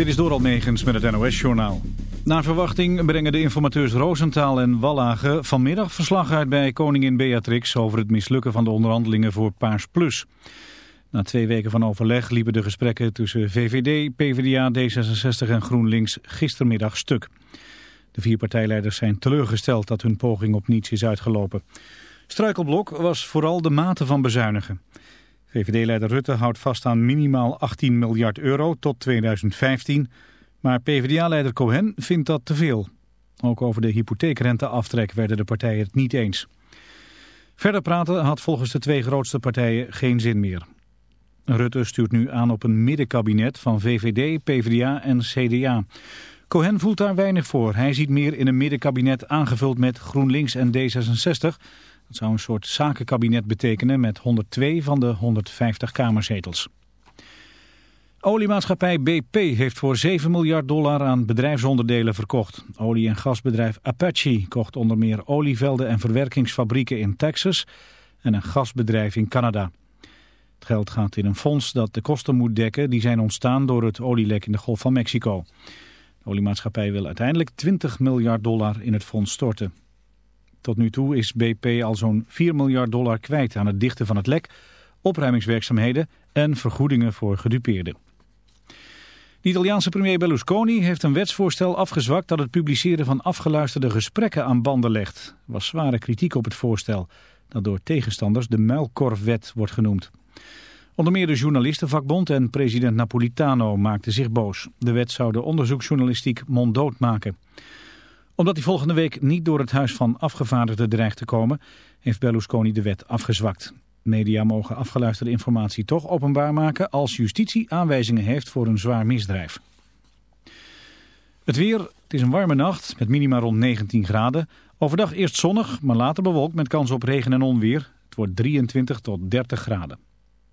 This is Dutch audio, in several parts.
Dit is door Almegens met het NOS-journaal. Na verwachting brengen de informateurs Roosentaal en Wallage vanmiddag verslag uit bij koningin Beatrix over het mislukken van de onderhandelingen voor Paars Plus. Na twee weken van overleg liepen de gesprekken tussen VVD, PvdA, D66 en GroenLinks gistermiddag stuk. De vier partijleiders zijn teleurgesteld dat hun poging op niets is uitgelopen. Struikelblok was vooral de mate van bezuinigen. VVD-leider Rutte houdt vast aan minimaal 18 miljard euro tot 2015. Maar PvdA-leider Cohen vindt dat te veel. Ook over de hypotheekrenteaftrek werden de partijen het niet eens. Verder praten had volgens de twee grootste partijen geen zin meer. Rutte stuurt nu aan op een middenkabinet van VVD, PvdA en CDA. Cohen voelt daar weinig voor. Hij ziet meer in een middenkabinet aangevuld met GroenLinks en D66... Dat zou een soort zakenkabinet betekenen met 102 van de 150 kamerzetels. Oliemaatschappij BP heeft voor 7 miljard dollar aan bedrijfsonderdelen verkocht. Olie- en gasbedrijf Apache kocht onder meer olievelden en verwerkingsfabrieken in Texas en een gasbedrijf in Canada. Het geld gaat in een fonds dat de kosten moet dekken die zijn ontstaan door het olielek in de Golf van Mexico. De oliemaatschappij wil uiteindelijk 20 miljard dollar in het fonds storten. Tot nu toe is BP al zo'n 4 miljard dollar kwijt aan het dichten van het lek, opruimingswerkzaamheden en vergoedingen voor gedupeerden. De Italiaanse premier Berlusconi heeft een wetsvoorstel afgezwakt dat het publiceren van afgeluisterde gesprekken aan banden legt. Was zware kritiek op het voorstel, dat door tegenstanders de muilkorfwet wordt genoemd. Onder meer de journalistenvakbond en president Napolitano maakten zich boos. De wet zou de onderzoeksjournalistiek monddood maken omdat hij volgende week niet door het Huis van Afgevaardigden dreigt te komen, heeft Berlusconi de wet afgezwakt. Media mogen afgeluisterde informatie toch openbaar maken als justitie aanwijzingen heeft voor een zwaar misdrijf. Het weer, het is een warme nacht met minima rond 19 graden. Overdag eerst zonnig, maar later bewolkt met kans op regen en onweer. Het wordt 23 tot 30 graden.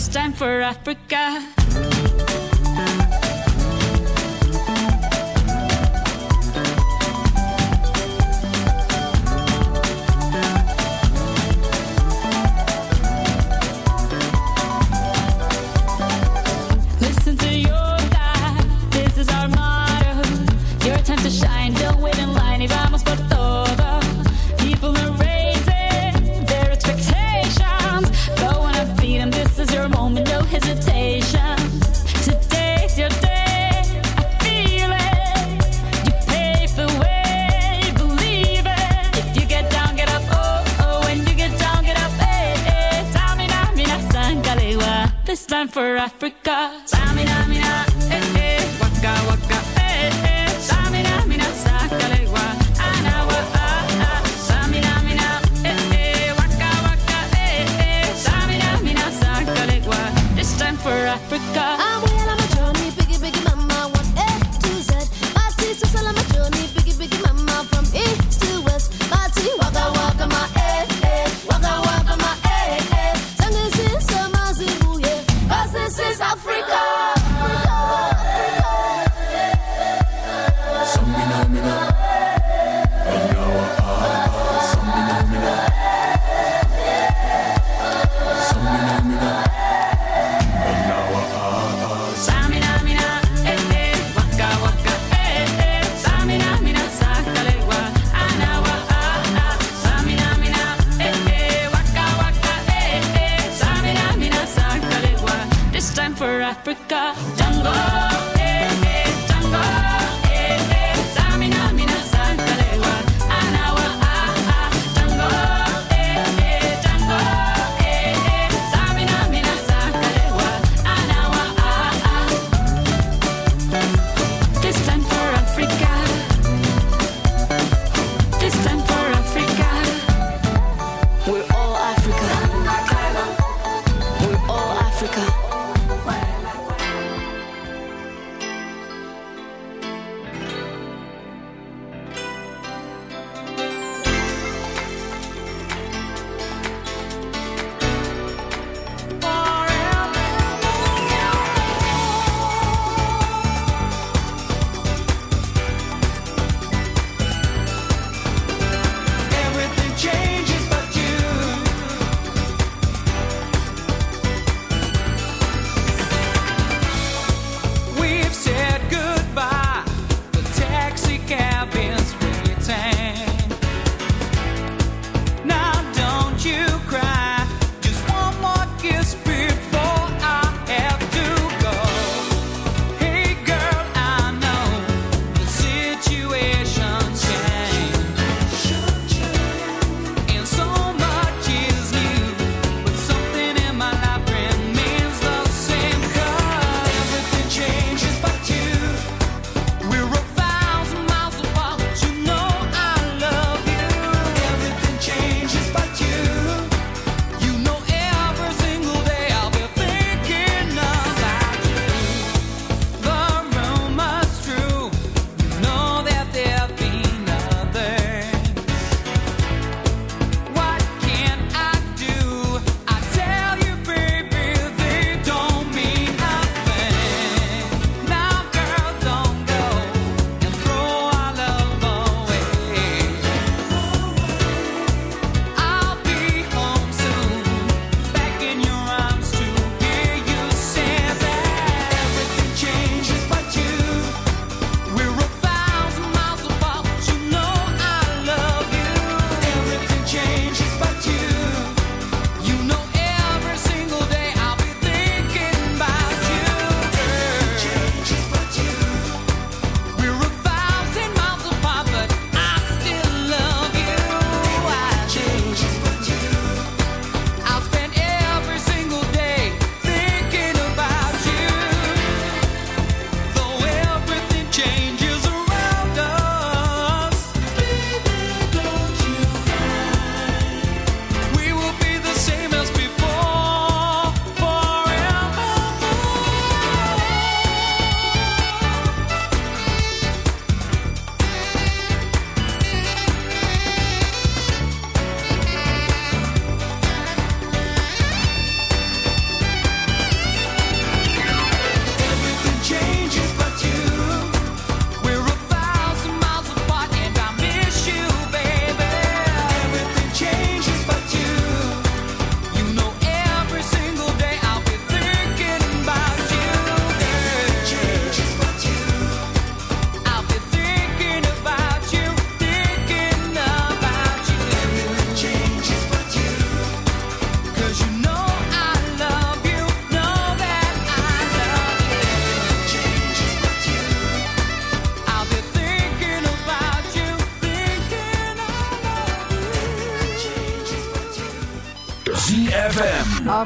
This time for Africa. Listen to your this is our motto. Your time to shine, don't Africa. Africa.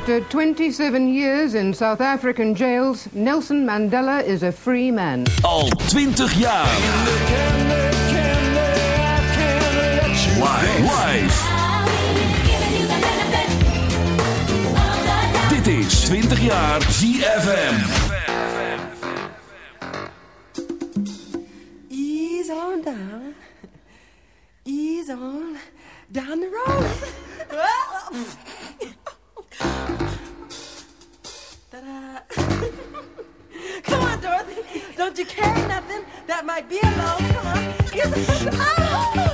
After 27 years in South African jails, Nelson Mandela is a free man. Al 20 jaar. Live. Dit is 20 jaar ZFM. Ease on down. Ease on down the road. Ta-da. Come on, Dorothy. Don't you carry nothing that might be a load. Come on. Yes. Oh,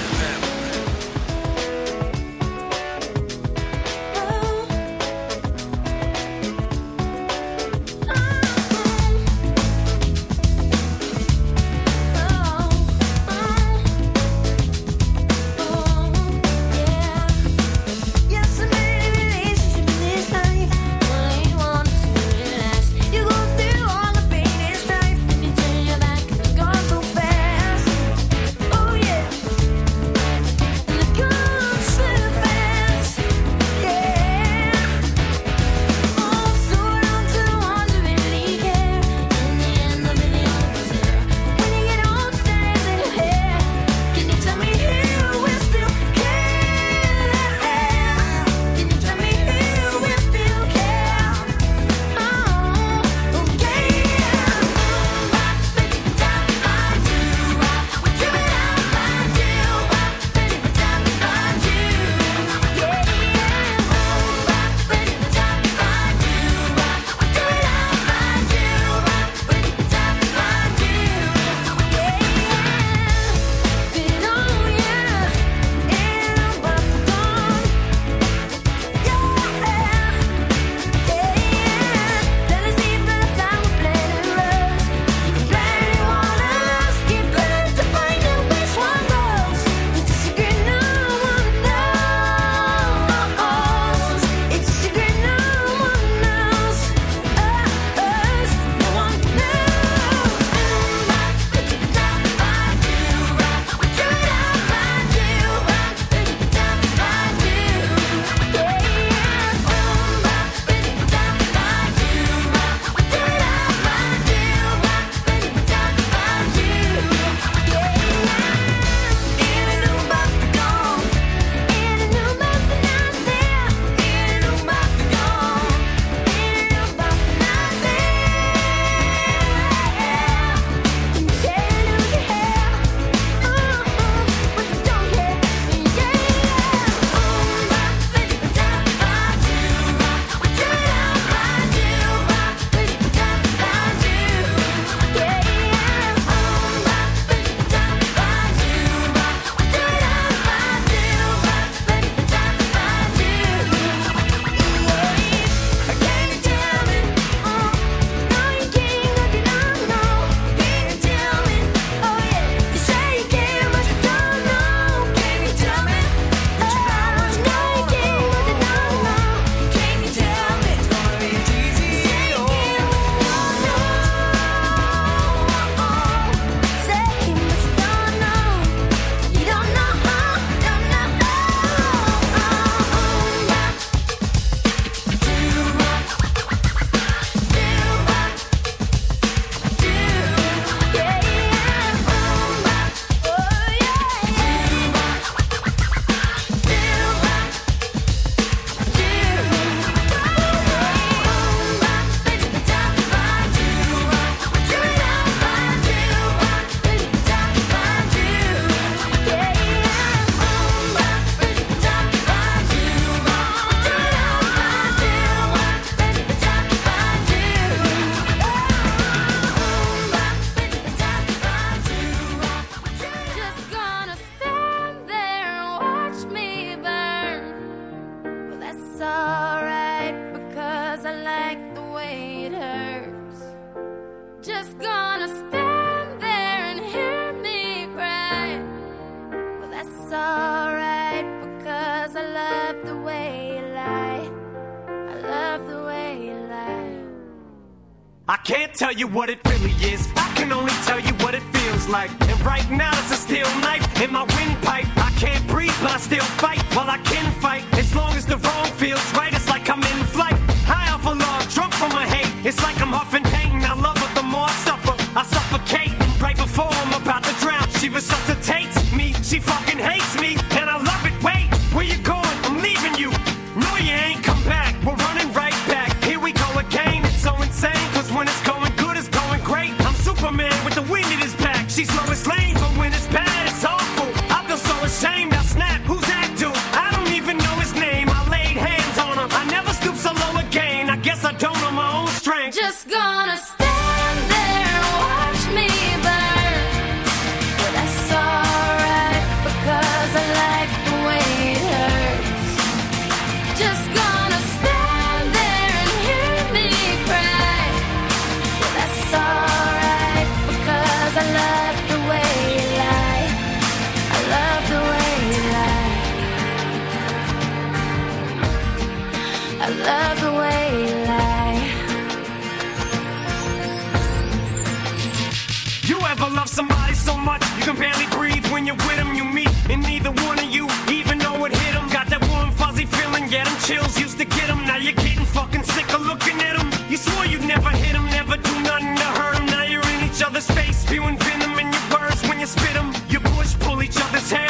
tell you what it Never love somebody so much you can barely breathe when you're with them. You meet, and neither one of you even know it hit them. Got that warm, fuzzy feeling, get them chills used to get them. Now you're getting fucking sick of looking at them. You swore you'd never hit them, never do nothing to hurt them. Now you're in each other's face, spewing venom in your words when you spit them. You push, pull each other's hair,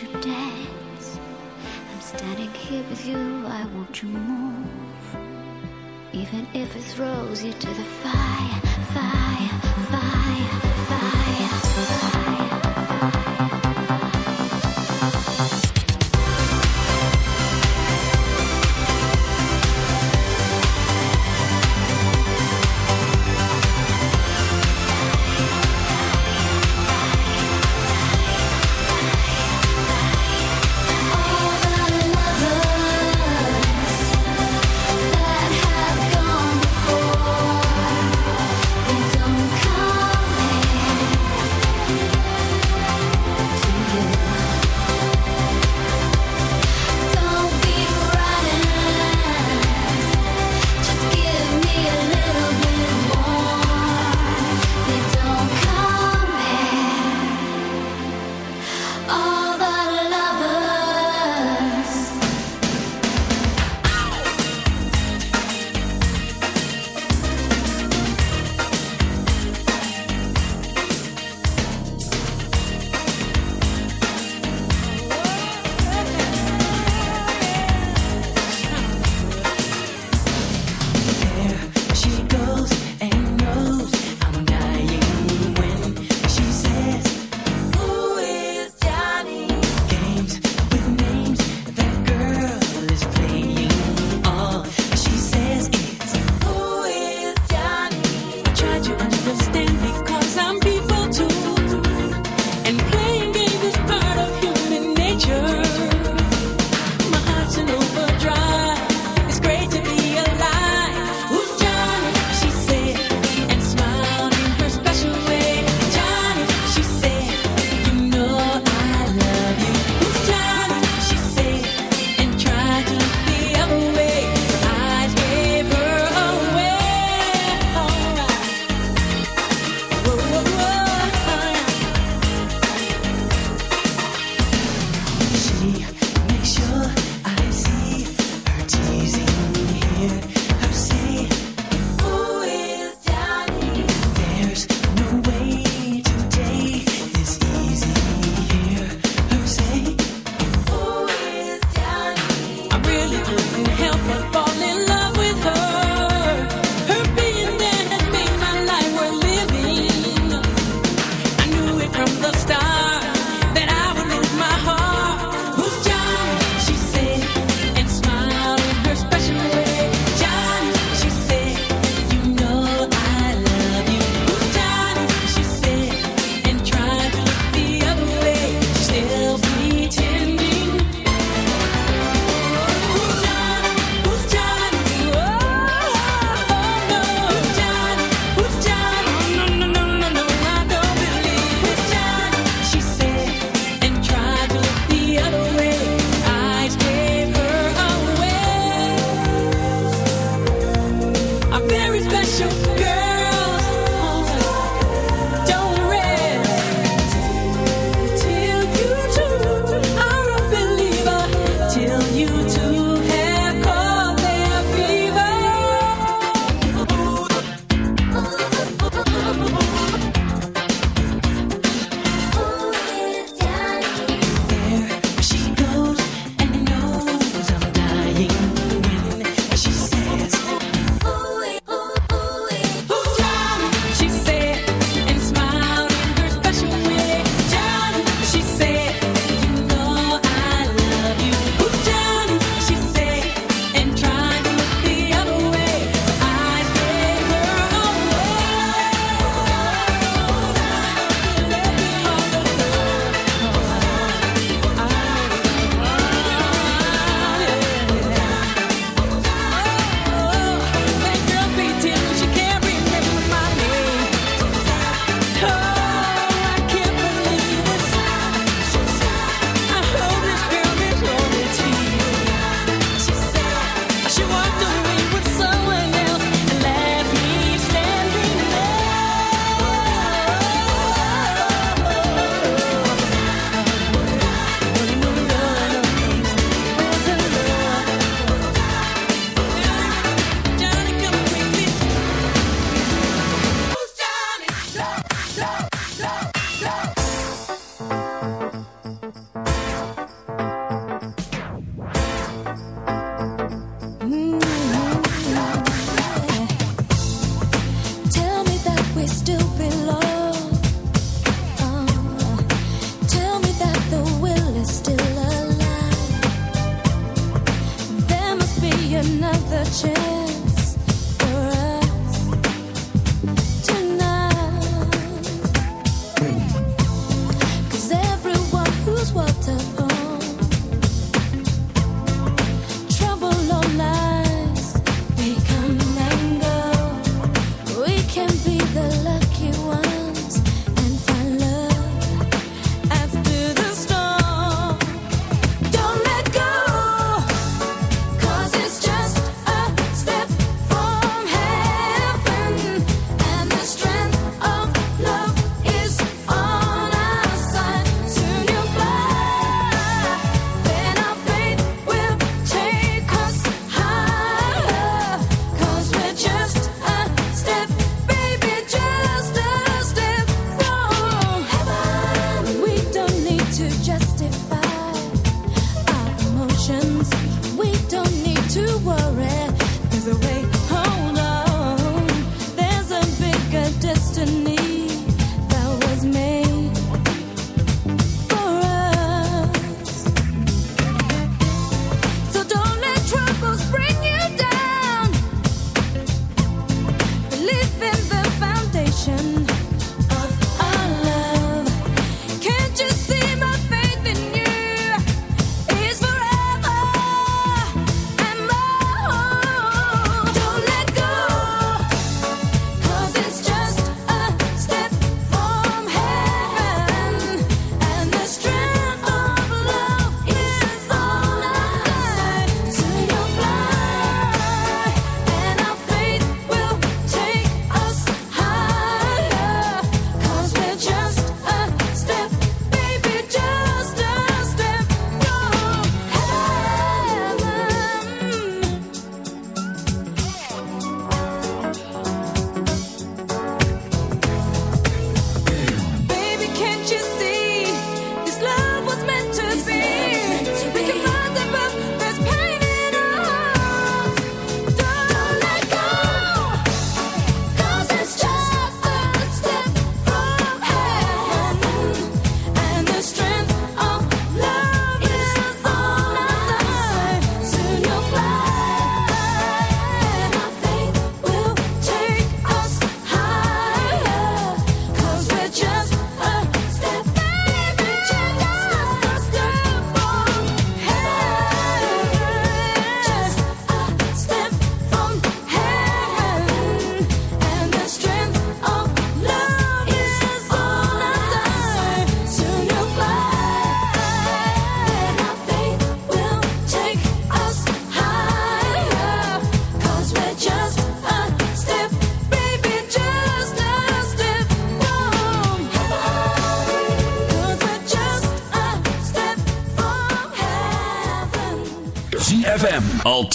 You dance? I'm standing here with you, I want you move. Even if it throws you to the fire, fire, fire, fire.